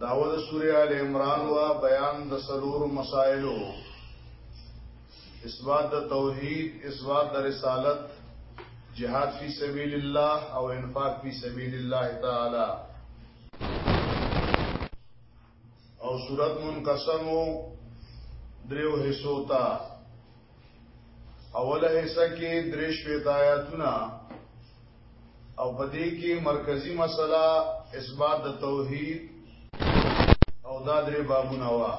داود سوره ال عمران وا بیان د سلور مسائلو اثبات د توحید اثبات د رسالت جهاد فی سبیل الله او انفاق فی سبیل الله تعالی او صورت منقسمو دریو حصو ته اوله حصہ کې درې شپږ آیاتونه او پدې کې مرکزی مسله اثبات د توحید او دا درې بابونه وا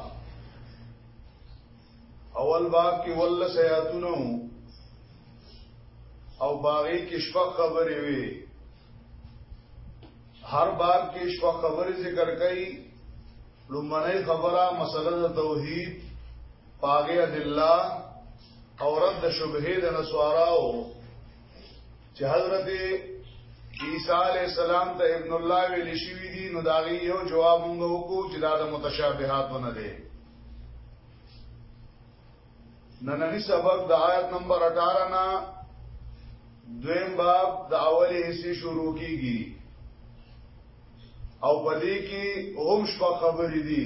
اول باب کې ول سیاتونو او باغی کې شپږ خبرې وي هر باب کې شپږ خبرې ذکر کړي لومړی خبره مسله د توحید پاغه ادله او رد شبهه د نسواراو چې حضرت عیسی علی السلام ته ابن الله ویل شي وی دي نو دا یو جواب موږ وکړو چې دا د متشابهات نه دی نننی سبق د آیت نمبر 18 نا دویم باب د اولی حصے شروع کیږي او پدې کې هم شپه خبرې دي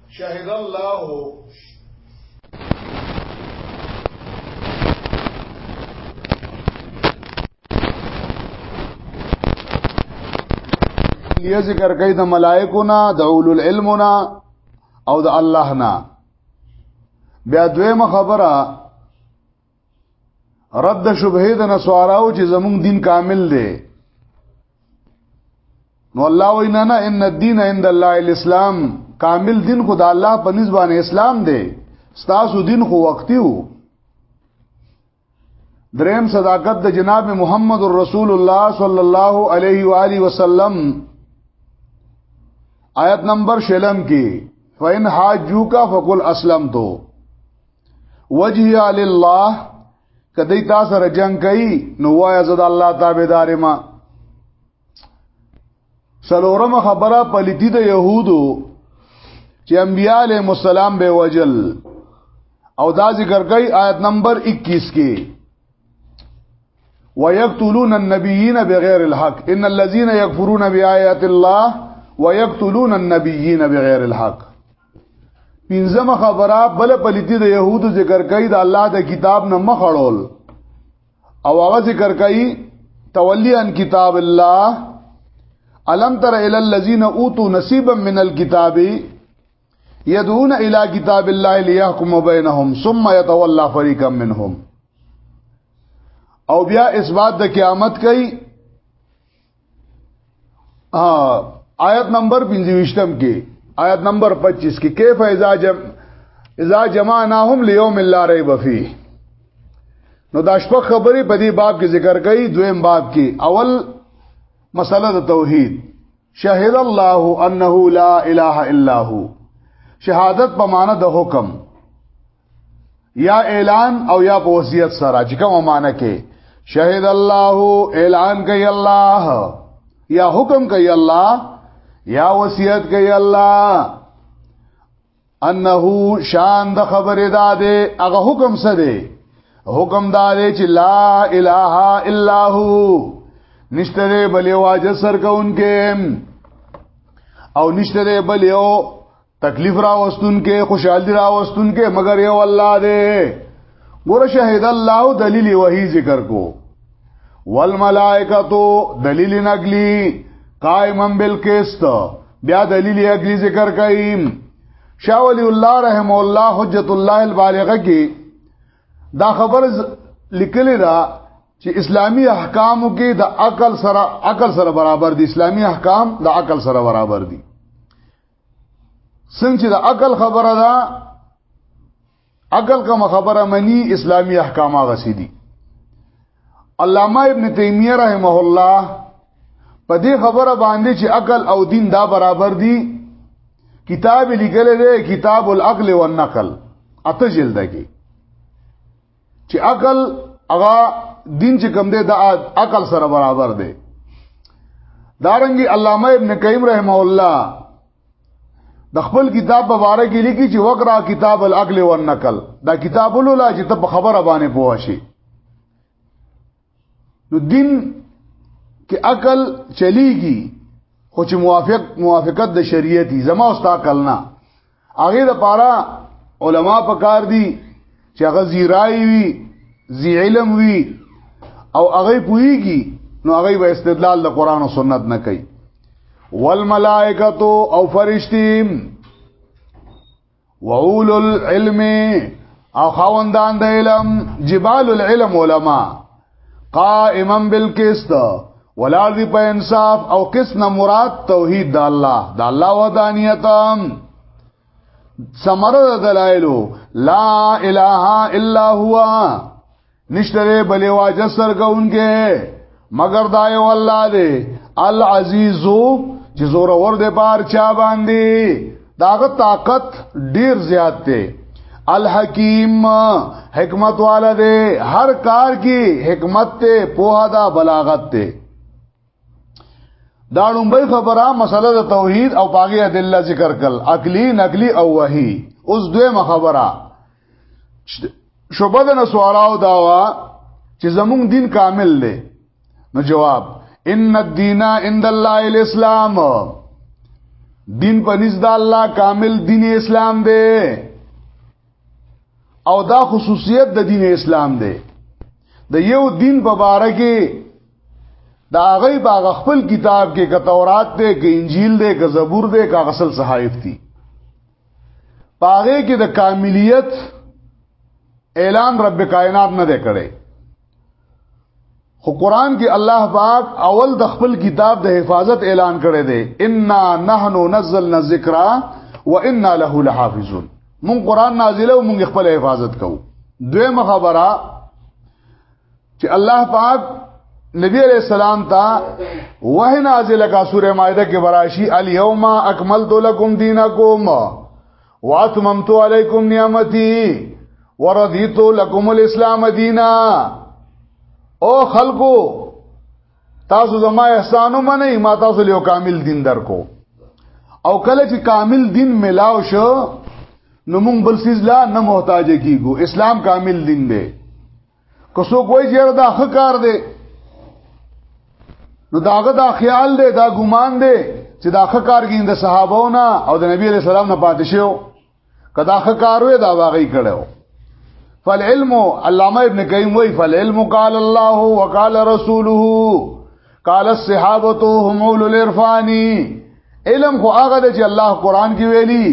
شهد الله لیه ذکر کوي د ملائکو نه د اولو العلم نه او د الله نه بیا دویمه خبره رد د شبهه د نسواراو چې زموږ دین کامل دی نو الله وینا نه ان الدین عند الله الاسلام کامل دین خو د الله په نسبانه اسلام دی ستاسو دین خو وقتی وو دریم صداقت د جناب محمد رسول الله صلی الله علیه و آله وسلم آیت نمبر شلم کې فین حاجو کا فقل اسلم تو وجهي لله کدی تا سره جنگ کوي نو وای زه د الله تابعدار ما سلورم خبره پلیتی د يهودو چې انبیاء علیه السلام به وجل او دا ذکر کوي آیت نمبر 21 کې ويقتلون النبيين بغير الحق ان الذين يكفرون بآيات الله ويقتلون النبيين بغير الحق پنځمه خبره بل پلیتی د يهودو ذکر کوي د الله د کتاب نه مخړول او هغه ذکر کوي تولی ان کتاب الله الم تر ال الذين اوتوا نصيبا من الكتاب يدعون الى كتاب الله ليحكم بينهم ثم يتولى فريق منهم او بیا اثبات د قیامت کوي آیت نمبر 25 کې آیت نمبر 25 کې کیف اذا جم اذا جمعناهم ليوم لا ريب فيه نو دا شپه خبرې په دې باب کې ذکر کړي دویم باب کې اول مسله د توحید شهد الله انه لا اله الا هو شهادت په معنی د حکم یا اعلان او یا په وصیت سره چې کومه معنی کې شهید الله اعلان کوي الله یا حکم کوي الله یا وصیت کوي الله انه شان د خبره داده هغه حکم څه دی حکم داده چې لا اله الا هو نشته بلې واجه سر کوونکې او نشته بلې او تکلیف را وستون کې خوشحالي را وستون کې مگر یو الله دی ګور شهید الله دلیل وحی ذکر کو والملائکتو دلیل نقلی قائما بالقسط بیا دلیل اگلی ذکر کئیم شاہ ولی اللہ رحم اللہ حجت اللہ البالغه کې دا خبر لیکلی دا چې اسلامی احکامو کې د عقل سره عقل سره برابر دي اسلامی احکام د عقل سره برابر دي څنګه چې د عقل خبره ده عقل کوم خبره منی اسلامی احکام غسی دي علامه ابن تیمیه رحمه الله په دې خبره باندې چې عقل او دین دا برابر دي کتاب لیکل دی کتاب العقل والنقل اته جلد کې چې عقل هغه دین چې کم دی د عقل سره برابر دی دارنګي علامه ابن قیم رحمه الله د خپل کتاب په اړه کې لیکي چې وقرا کتاب العقل والنقل دا کتاب لولا چې ته په خبره باندې پوه شي نو دین کې عقل چلیږي خو چې موافق موافقت د شریعت دي زما اوستا عقل نه هغه د پاره علما پکار دي چې هغه زیرای وي زی علم وي او هغه پويږي نو هغه به استدلال د قران او سنت نه کوي والملائکه او فرشتي وعول العلم او خوندان د علم جبال العلم علما قائما بالقسط ولا ذی په انصاف او قسط نه مراد توحید د الله د الله وحدانیت سمره دلایلو لا اله الا هو نشتره بلې واجه سرګونګه مگر دا یو الله دی العزیزو چې زور ور دې بار چا باندې داغه طاقت ډیر زیات دی الحکیم حکمت والا دے ہر کار کی حکمت تے پوہا دا بلاغت تے دا لومبۍ خبره مسله د توحید او باغی ادله ذکر کړل عقلی نقلی او وحی اوس دویمه خبره شوبه د نسواراو داوا چې زموږ دین کامل دی نو جواب ان الدین عند الله الاسلام دین په نزد الله کامل دین اسلام دی او دا خصوصیت د دین اسلام دی د یو دین په باره کې دا هغه باغ خپل کتاب کې ک تورات دی ک انجیل دی ک زبور دی ک غسل صحائف دی پاره کې د کاملیت اعلان رب کائنات نه دی کړی خو قران کې الله پاک اول د خپل کتاب د حفاظت اعلان کړی دی ان نحن نزلنا الذکر وانا له لحافظون مون قران نازله او مون خپل حفاظت کوو دویمه خبره چې الله پاک نبی علیہ السلام تا وه نازله کا سوره مائده کې براشي الیوم اکملت لکم دینکم واتممت علیکم نعمتي ورضیت لكم الاسلام دینا او خلقو تاسو زما احسانو منئ ما تاسو له کامل دین درکو او کله چې کامل دین ملاو شو نو موږ بل سیز لا نه محتاج کیګو اسلام کامل دین دی که څوک وایي چې دا ښه کار دی نو داغه دا خیال دی دا ګمان دی چې دا ښه کار ګین د صحابهونه او د نبی علی سلام نه پاتې شو کدا ښه کار وې دا واغی کړو فالعلم علامه ابن قیم وی فالعلم قال الله وقال رسوله قال الصحابه هم اولو العرفان علم خو هغه چې الله قران کې ویلي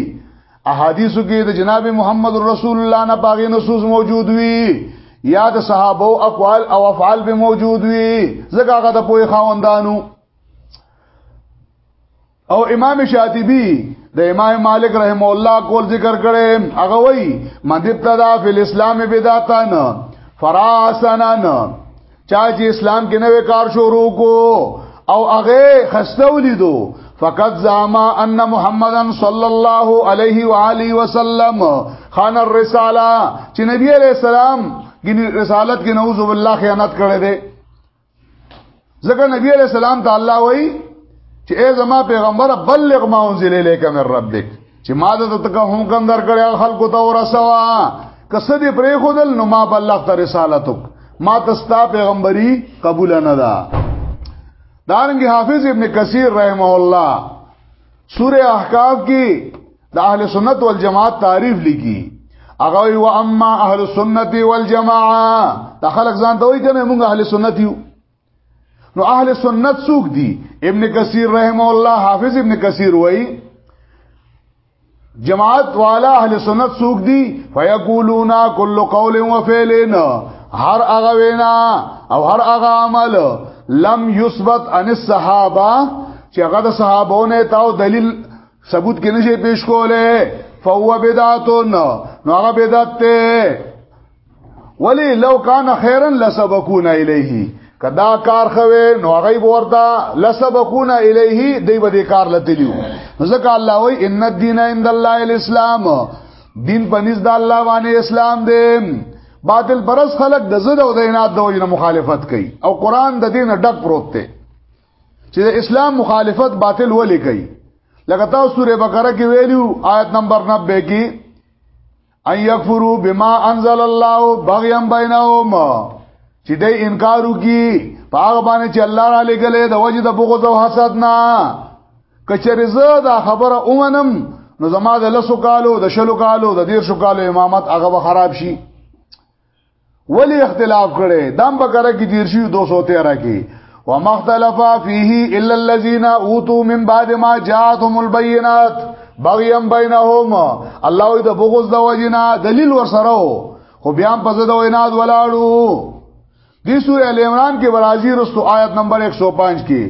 احادیثو کې د جناب محمد رسول الله نه باغې نصوص موجود وي یا د صحابه او اقوال او افعال به موجود وي ځکه هغه د پوهې خاوندانو او امام شاطبی د امام مالک رحم الله کول ذکر کړي هغه وای مدبتدا فی الاسلام بدعتان فراسنان چا چې اسلام کې نوې کار شروع کو او هغه خسته ولیدو فقط زعما ان محمدن صلی الله علیه و آله وسلم خان الرساله چې نبی علیہ السلام ګنې رسالت کې نعوذ بالله خیانت کړې ده ځکه نبی علیہ السلام ته الله وایي چې اے زما پیغمبر بلغ ما انزل الیک من ربک چې ما د تک حکم درکړی خلکو ته ورسوا کسه دې پرې خودل نو ما بلغ ته رسالت ما تستا پیغمبري قبول نه ده دارنګ حافظ ابن کثیر رحمه الله سوره احقاف کې د اهل سنت والجماعت تعریف لیکي هغه و اما اهل سنت والجماعه دا خلک ځان ته وایي کنه موږ اهل سنت یو نو اهل سنت څوک دي ابن کثیر رحم الله حافظ ابن کثیر وای جماعت والا اهل سنت څوک دي فیقولون کل قول و فعل هر هغه وینا او هر هغه عمل لم یثبت عن الصحابه چې هغه د صحابونه تاو دلیل ثبوت کې نشي پیش کوله فهو بدعتون نو هغه بدعت ته ولی لو کان خیرا لسبقونا الیه کدا کار خوي نو هغه ورته لسبقونا الیه دی به کار لتلیو ځکه الله وای ان الدین عند الله الاسلام دین پنځ د الله باندې اسلام دی باطل پرس خلق د زړه او د عنایت د وجنه مخالفت کوي او قران د دین ډک پروت دی چې د اسلام مخالفت باطل ولې کوي لکه تاسو سوره بقره کې ویلو آیت نمبر 90 کې ان یکفروا بما انزل الله بغيا بينهم چې دې انکار وکي پاغه باندې چې الله را لګلې د وجه د بغض او حسد نه کچره زه دا خبره اومنم نو زما د لسو کالو د شلو کالو د دیر شو کالو امامت هغه خراب شي ولی اختلاف کړي دام بقره کې تیر شي 213 کې ومختلف فيه الا الذين اوتوا من بعد ما جاءتهم البينات بغيا بينهم الله دې بغض د وجنا دلیل ورسره خو بیا په زده ویناد ولاړو دې سورې ال عمران کې برازي رستو آیت نمبر 105 کې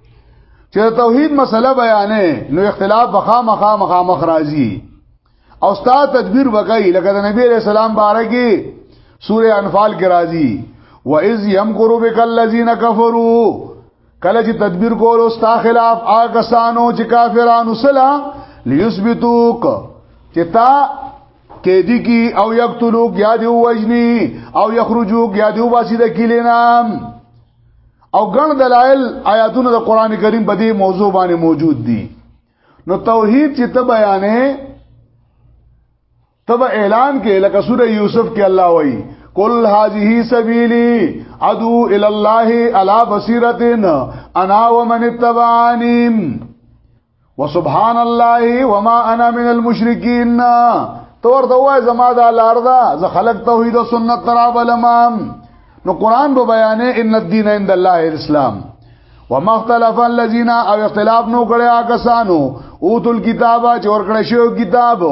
چې توحید مسله بیانې نو اختلاف بخا مخا مخا مخ راځي او ستا تدبیر وکړي لکه د نبی رسول الله بارکی سوره انفال کې راځي و اذ یمکروا بک الذین کفروا کله چې تدبیر کول او ستا خلاف هغه سانو چې کافرانو سلا لیثبتوک چې تا کې دي کی او یقتلوک یا دی وجنی او یخرجوک یا دی واسیده کلینام او ګڼ دلایل آیاتونه د قران کریم په دې موضوع باندې موجود دي نو توحید چې ته بیانې تب اعلان کې لکه سوره یوسف کې الله وایي قل هذه سبيلي ادعو الى الله على بصيره انا ومن اتبعني وسبحان الله وما انا من المشرکین تو ورته وای زما دا لار ده زه خلق توحید او سنت ترا بلمام نو قران به بیانې ان الدین عند الله الاسلام وما اختلف الذين او اختلاف نو کړیا کسانو او تل کتابه چې ور کړی شو کتاب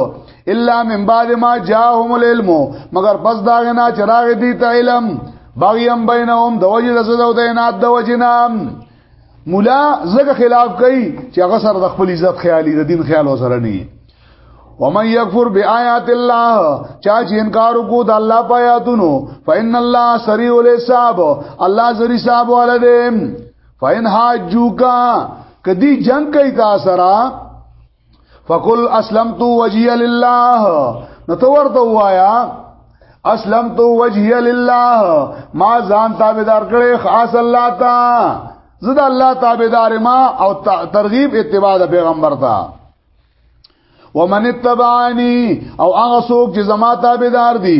الا من بعد ما جاءهم العلم مگر پس دا نه چراغ دي ته علم باغیم بینهم د وجه د زده او د عنایت د وجه نام مولا زګه خلاف کوي چې هغه سره د خپل عزت خیالي د دین خیال وسره نه ومن یکفر بیاات الله چا چې انکار وکړو د الله په آیاتونو فإن الله سریع الحساب الله سریع حساب ولده فإن حاجوکا کدی جنگ کوي تاسو سره فقل اسلمت وجهي لله نو تو ورته وایا اسلمت وجهي لله ما ځان تابعدار کړې خاص الله تا زدا الله تابعدار ما او ترغیب اتباع د پیغمبر تا ومن اتبعني او هغه څوک چې زما تابعدار دي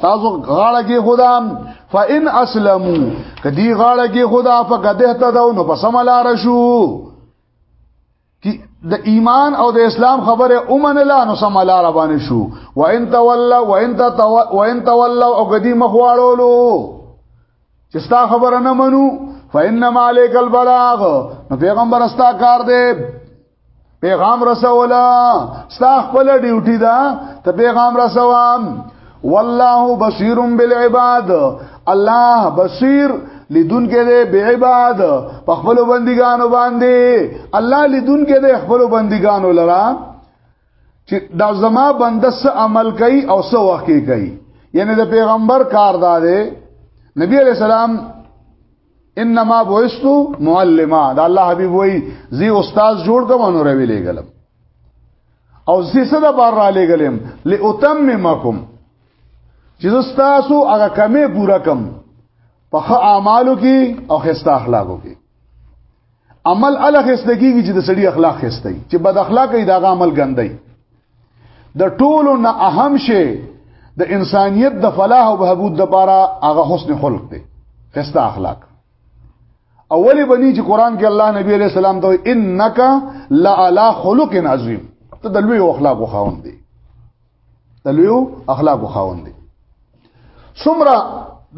تاسو غاړه کې خدا فإن اسلمو کدی غاړه کې خدا فقده ته داو نو پس ملار شو کی د ایمان او د اسلام خبره اومن لا نو سم لار باندې شو وان تولوا وان تولوا وان تولوا او قدی مخواړولو چې ستا خبره نه منو فإنما عليك البلاغ نو پیغمبر استا کار دی پیغام رسولا ستا خپل ډیوټي دا ته پیغام رسوام والله بصیر بالعباد الله بصیر لیدون کې دې به عباد په خپل بندګانو باندې الله لیدون کې دې خپل بندګانو لرا چې دا زما بنده سره عمل کوي او سو وخت کوي یعنی د پیغمبر کار دا دی نبی علیہ السلام انما بوستو معلما دا الله حبيب وای زی استاد جوړ کوم نو روي لګلم او زی صدا بار را لګلم لاتممکم چې تاسو هغه کمه پورا کم په اعمالو کې او خسته اخلاقو کې عمل ال خسته کېږي چې د سړي اخلاق خسته چې بد اخلاق یې دا عمل ګندای د ټولو نه اهم شی د انسانیت د فلاح او بهبود لپاره هغه حسن خلق دی خسته اخلاق اولی بنی چې قران کې الله نبی عليه السلام ته انک لعلى خلق عظیم ته د لوی اخلاق خاوند دی د لوی اخلاق خاوند دی څومره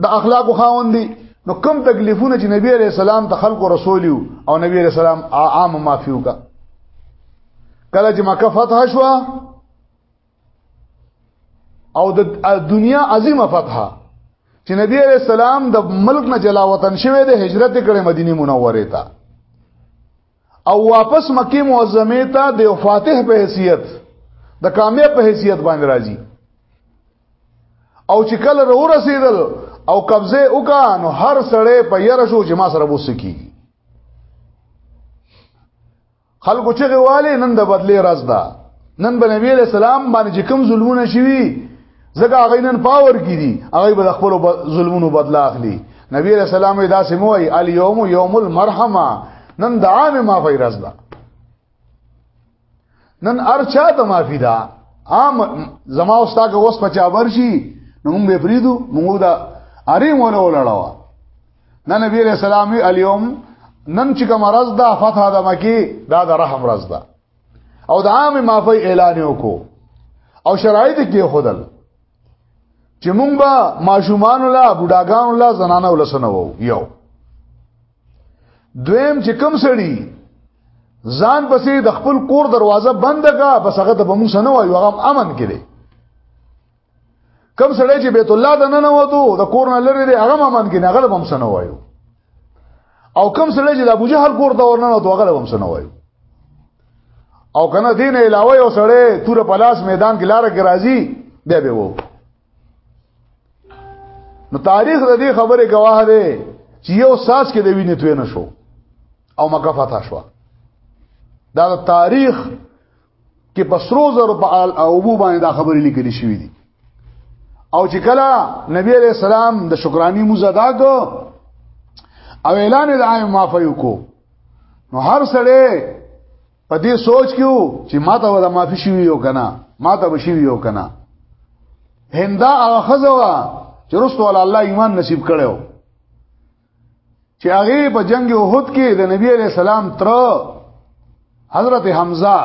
د اخلاق خاوند دي نو کم تکلیفونه چې نبی عليه السلام ته خلق رسول او نبی عليه السلام عام معافيو کا کله چې مکه فتح شو او د دنیا عظیمه فتحه چې نبی عليه السلام د ملک نه جلا وطن شوه د هجرت کړي مدینه منوره ته او واپس مکه معظمه ته د فاتح په حیثیت د کامیاب په حیثیت باندې راځي او چې کله رو رسیدل او قبضه وکا نو هر سړی په یره شو چې ما سره بوس کی خلکو چې غواله نن د بدلې راز ده نن به نبی له سلام باندې کوم ظلمونه شوي زګه هغه نن پاور کې دي هغه به خپل ظلمونو بدلا اخلي نبی رسول الله دا سمو ای الیوم یوم المرحمه نن د عام ما فیرز ده نن ارچا ته معافی ده عام زما اوستا که اوس په چا برشي نو موږ به فریدو موږ دا اری مول ولړوا نن نبی رسول الله الیوم نن چې کوم راز ده فتح د مکی دا د رحم راز ده او د عام معافی اعلان وکړو او شرایط کې خودل چې مونږ به ماشومان ولا بډاګان ولا زنانه ولا سنوو یو دویم چې کم سړی ځان پسې د خپل کور دروازه بند کا بس هغه ته به مونږ سنوو یو هغه امن کړي کم سړی چې بیت الله د نن وته د کور نه لري دی هغه مامن کې هغه هم سن وایو او کم سړی چې د ابو جهل کور ته ورننه وته هغه هم سن وایو او کنه دین علاوه یو سړی تور پلاس میدان کې لار کې راځي بیا به وو نو تاریخ د دې خبره گواه دی چې یو ساس کې د وینې توې نشو او مکه فتح شو دا د تاریخ کې په سرو زرو په آل او ابو باندې دا خبرې لیکلې شوې دي او چې کله نبی عليه السلام د شکرانی مزدا کو او اعلان د عام معافی کو نو هر سړی په دې سوچ کیو چې ماته ولا معافی شوی یو کنه ماته بشوی یو کنه هندا هغه خزوا چې رسول الله ایمان نصیب کړو چې هغه په جنگ احد کې د نبی علی السلام تر حضرت حمزه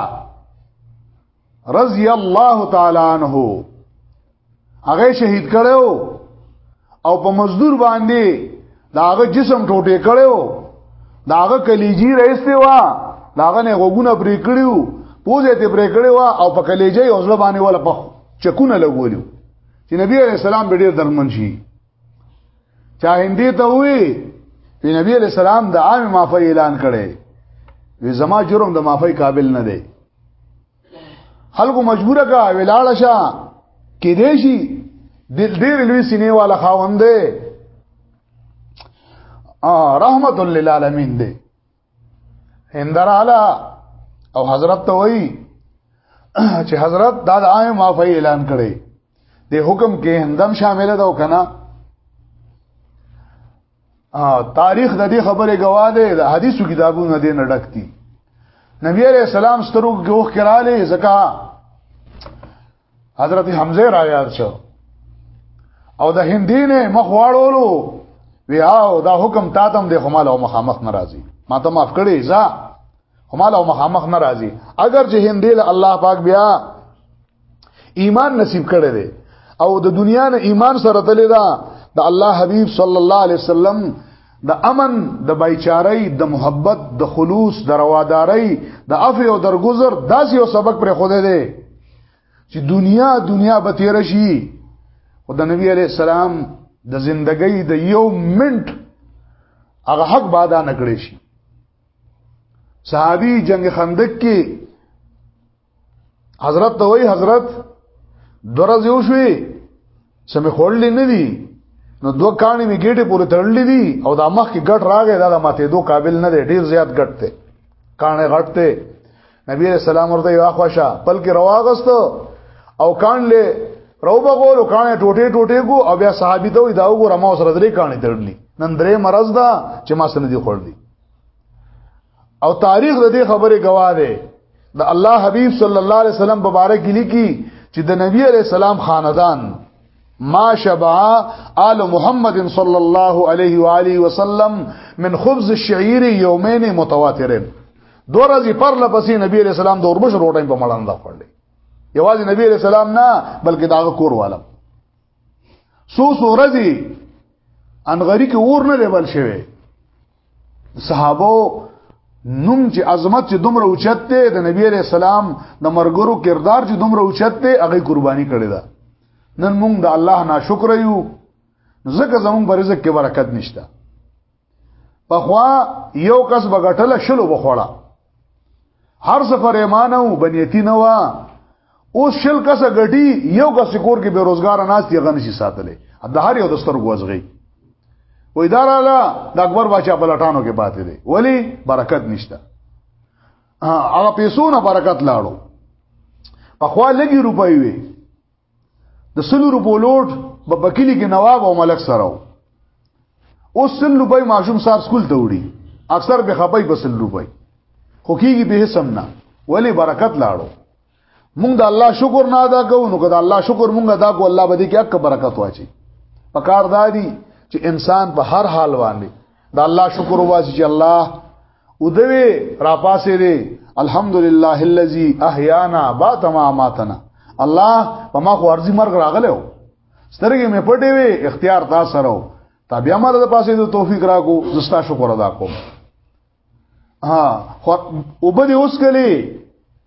رضی الله تعالی عنہ هغه شهید کړو او په مزدور باندې داغه جسم ټوټه کړو داغه کلیجی رئیسته وا داغه نه غوګونه پرې کړیو پوزه ته پرې کړیو او په کلیجی اوسله باندې ولا په چکونه لګولیو چې نبی علی السلام به ډیر درمن شي چا هندي ته وی په نبی علیہ السلام د عام معافی اعلان کړي وی زما جرم د معافی قابل نه دی خلکو مجبور کا ولاړه شه کې دی شي دل ډیر لوی سینې والا خاوند دی رحمت للعالمین دی اندر اعلی او حضرت ته وای چې حضرت دا د عام معافی اعلان کړي د حکم کې هندم شامل ده او کنه تاریخ د دې خبرې گواه دی د حدیثو کتابونو دې نه ډکتی نبی عليه السلام سترو ګوخ کراله زکا حضرت حمزه را یاد شو او د هندین مخ واړولو ویاو دا حکم تا تم د خمال او مخامخ ناراضي ما ته معاف کړی ځا خمال او مخامخ ناراضي اگر چې هندې له الله پاک بیا ایمان نصیب کړی دی او د دنیا نه ایمان سره تللی دا د الله حبیب صلی الله علیه وسلم د امن د بایچارۍ د محبت د خلوص د روادارۍ د عفو او درگذر داسې یو سبق پر خوده دی چې دنیا دنیا به تیر شي او د نبی علی السلام د زندګۍ د یو منټ هغه حق بادا نکړې شي صحابي جنگ خندق کې حضرت ته وای حضرت درځ یو شوي چې مې خورلې نه دي نو دوه کانی می ګټه پورې تړلې دي او دا مخ کې ګټ راغې دا د ماته دو قابل نه دی ډیر زیات ګټ ته کانه غټ ته نبی رسول الله ورته یو اخواشه بلکې رواغست او کان له روبه غول کانه ټوټه ټوټه کو او بیا صحابي ته دا وګوره ما سره درې کانی تړلې نن درې مرز دا چې ما سره دي خور دي او تاریخ د دې خبره گواه ده د الله حبیب صلی الله علیه وسلم مبارک لیکي چې د نبی علیہ السلام خاندان ما شبع آل محمد صلی الله علیه و آله وسلم من خبز الشعير يومين متواترين دو ورځې پر لپسې نبی علیہ السلام د اوربش روټین په مړاند خورلې یوازې نبی علیہ السلام نه بلکې دا کور والم سو سو رضی انغری کې اور نه لیبل شوی صحابه نوم چې عظمت چې دومره اوچت دی د نبی عليه السلام د مرګرو کردار چې دومره اوچت دی هغه قرباني کړی دا نن موږ د الله ناشکر یو ځکه زموږ په رزق کې برکت نشته پخوا یو کس بغټل شلو بخوړه هر سفر ایمانه او بنیتی نه وا اوس شل کس غټي یو کس کور کې بیروزګار ناس دی غنشي ساتلې د هر یو دستر غوځغي و اداره لا د اکبر بچا بلټانو کې پاتې دي ولی برکت نشته هغه پیسو نه برکت لاړو په خوا لګي روپۍ وي د سلو روپو لوټ په بکلی کې نواب او ملک سره او سل روپۍ ماشوم صاحب سکول ته وړي اکثر به خپای په سل روپۍ خو کیږي به سم نه ولی برکت لاړو مونږ د الله شکر نه ادا کوو نو کله الله شکر مونږ ادا کو الله به دې کې اک برکت واچي پکار دادی چې انسان په هر حال باندې دا الله شکر واسي چې الله ودوي را پاسې دي الحمدلله الذي احيانا بعد ما ماتنا الله په ما خو ارزي مرګ راغلو سترګې مې پټې وي اختیار تا سره و تا بیا مر د پاسې د توفیق راکو زستا شکر ادا کوم ها خو وبدي اوس کلی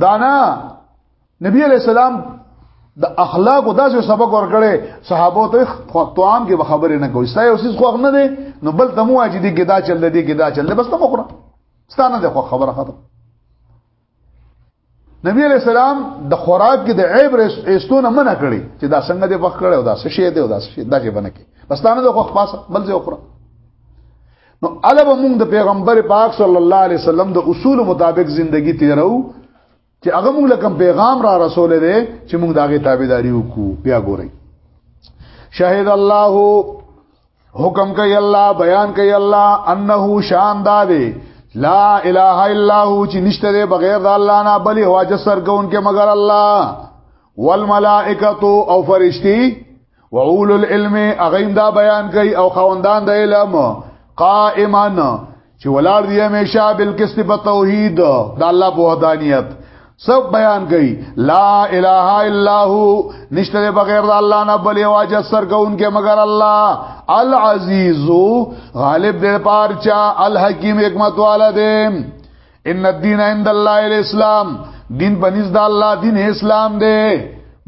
دانا نبی علیہ السلام د اخلاق او داسې سبق ورکړي صحابه ته خطوام کې خبرې نه کوي ستای اوسې خو نه دي نو بل تمو اجي دي ګدا چل دي ګدا چل بس تم وکړه ستانه ده خو خبره ختم نبی علیہ السلام د خوراک کې د عیب استونه منع کړي چې دا څنګه دې وخت کړي او دا څه شی دی او دا څه شی دا چې بنه کې بس ستانه ده خو خاص بل ځای وکړه نو علب موږ د پیغمبر پاک صلی الله علیه وسلم د اصول مطابق زندگی تیرو چې هغه موږ له کوم پیغام را رسول دی چې موږ داغه تابعداري وکړو بیا ګورئ شاهد الله حکم کوي الله بیان کوي الله انه شان داده لا اله الا هو چې نشته دی بغیر د الله نه بلې هواجه سرګون کې مگر الله والملائکه او فرشتي وعول العلم اغیم دا بیان کوي او خوندان د علم قائما چې ولار دی همیشه بالقسط په توحید د الله په وحدانیت سب بیان کوي لا اله الا هو نشته بغیر د الله نه بل یو اجر سرګونکې مگر الله العزیز غالب دې پارچا الحکیم حکمت والا دې ان الدين عند الله الاسلام دین بنز د الله دین اسلام دی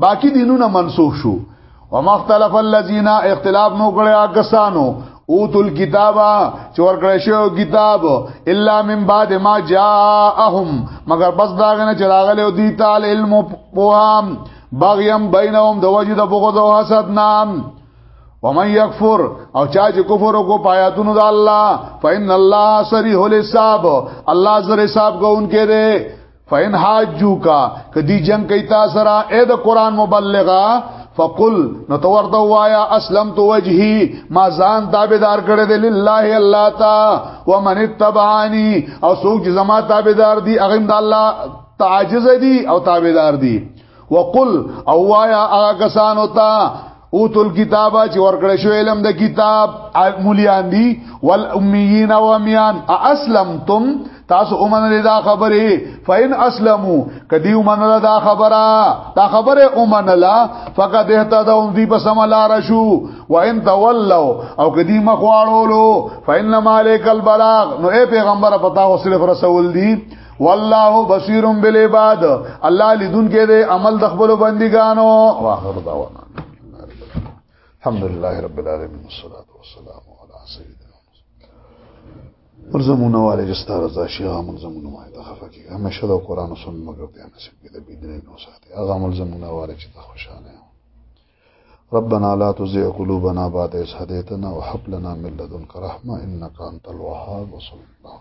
باقی دینونه منسوخ شو وما اختلف الذين اختلاف نو کړیا کسانو او تل کتابا چې ورکړی شو کتاب الا من بعد ما جاءهم مگر بس دا غنه چې راغلی او دی تعالی علم پوهام بغیم بینهم د وجد بغض او حسد نام ومن یکفر او چا چې کفر وکړو پایاتونو د الله فإن الله صریح الحساب الله زر حساب کوونکې دی فإن حاجو کا کدی جنگ کوي تاسو سره اې د قران مبلغا فقل نو تو ورته وایا اسلم تو وجهي ما ځان تابعدار کړې دې لله الله تا ومن اتبعاني او سوق زما تابعدار دي اغم د الله تعجز دي او تابعدار دي وقل او وایا هغه کسانو ته او تل کتابه چې ورکړې شو علم د کتاب مولیان دي ول امیین او امیان اسلمتم تاسو اومنل دا خبره فین اسلمو کدی اومنل دا خبره دا خبره اومنل فقط اهتدوا دی په سم لار شو و ان تولوا او کدی مخواړولو فین مالک البلاغ نو اے پیغمبر پتا او صرف رسول دی والله بصیر بالعباد الله لذون کې دې عمل د خپل بندګانو واخر دعوانا الحمدلله رب العالمین والصلاه والسلام علی سیدنا مرزمون والے جستا رضا شیخ عمل زمون ما ته خفه کی همیشه د قران او سنت مگر ته نصیب کې د بيدنه نو ساتي هغه عمل زمون والے چې ته خوشاله ربنا لا تزغ قلوبنا بعد إذ هديتنا وهب لنا من لدنك رحمة إنك أنت الوهاب وصلى الله